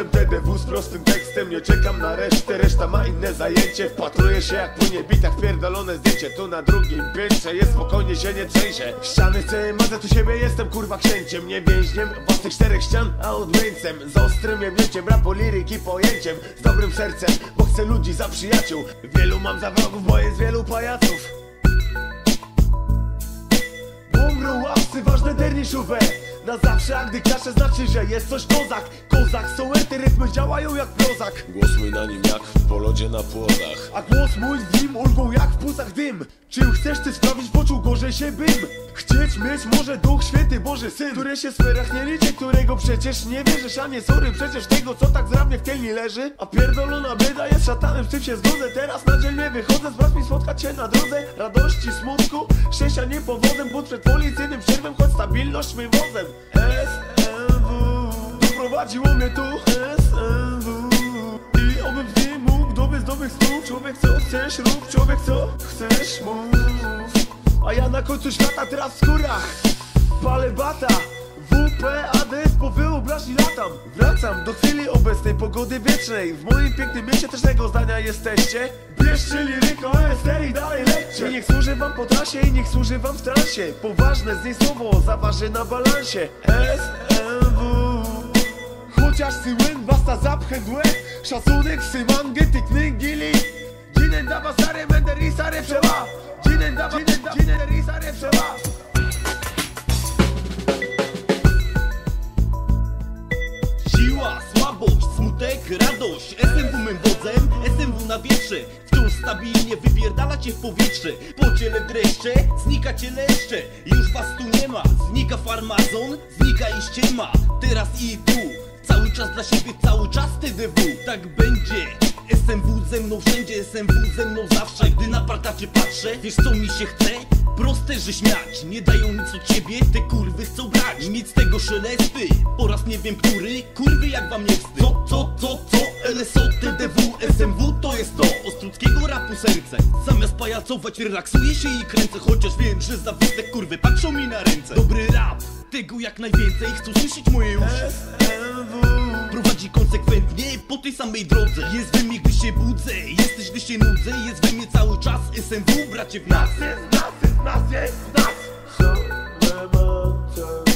jestem TDW z prostym tekstem, nie czekam na resztę. Reszta ma inne zajęcie, wpatruję się jak płynie bitach Pierdolone zdjęcie, tu na drugim piętrze Jest spokojnie, się nie trzęsie. Ściany chcę mazę tu siebie, jestem kurwa księciem. Nie więźniem własnych czterech ścian, a odmieńcem. Z ostrym jebnięciem, rapu, liryki, pojęciem Z dobrym sercem, bo chcę ludzi za przyjaciół. Wielu mam za wrogów, bo jest wielu pajaców. Umrą łapcy, ważne derniszowe Na zawsze, a gdy klasze znaczy, że jest coś kozak. Kozak, są ety, rytmy działają jak prozak. Głos mój na nim jak w polodzie na płodach. A głos mój z nim ulgą jak w płucach dym. Czy chcesz ty sprawić, poczuł gorzej się bym? Chcieć mieć może Duch Święty Boży Syn Który się w sferach nie liczy, którego przecież nie wierzysz A nie sorry, przecież tego co tak zrabnie w kielni leży. A pierdolona bieda jest szatanem, z czym się zgodzę. Teraz na dzień nie wychodzę, z braćmi spotkać się na drodze. Radości, smutku, szczęścia nie powodem Bo przed policyjnym przerwem, choć stabilność mym wozem SMW Doprowadziło mnie tu. SMW I obym z nim mógł dobyć nowych snów Człowiek co chcesz rób, człowiek co chcesz mów. A ja na końcu świata teraz w skórach Palę bata. WP, ADS po wyobraźni latam. Wracam do chwili obecnej pogody wiecznej. W moim pięknym mieście też tego zdania jesteście Bierzcie liryko, SR i dalej lećcie I niech służy wam po trasie i niech służy wam w transie Poważne z niej słowo zaważy na balansie. SMW Chociaż syłyn basta zapchędłe Szacunek symangę ty knygili Dzinen dawa sare menderi sare przeła Dzinen dawa, dzinen dawa, dzinen sare przeła Siła, słabość, smutek, radość. SMW mym wodzem, SMW na wietrze Wciąż stabilnie wypierdala cię w powietrze. Po dreszcze, znika cię leszcze. Już was tu nie ma, znika farmazon Znika i ściema, teraz i tu. Cały czas dla siebie, cały czas TDW Tak będzie. SMW ze mną wszędzie, SMW ze mną zawsze. Gdy na partacie patrzę, wiesz co mi się chce? Proste, że śmiać, nie dają nic od ciebie Te kurwy chcą brać, nic z tego szelesty Po raz nie wiem który, kurwy jak wam nie wstyd. Co, co, co, co? LSO, TDW, SMW to jest to. Ostruckiego rapu serce. Zamiast pajacować relaksuję się i kręcę. Chociaż wiem, że zawiste kurwy patrzą mi na ręce. Dobry rap, tego jak najwięcej Chcą słyszeć moje uszy. SMW Prowadzi konsekwentnie po tej samej drodze. Jest we mnie, gdy się budzę. Jesteś, gdy się nudzę. Jest we mnie cały czas SMW, bracie w nas. Nas jest nas, jest nas, jest nas macie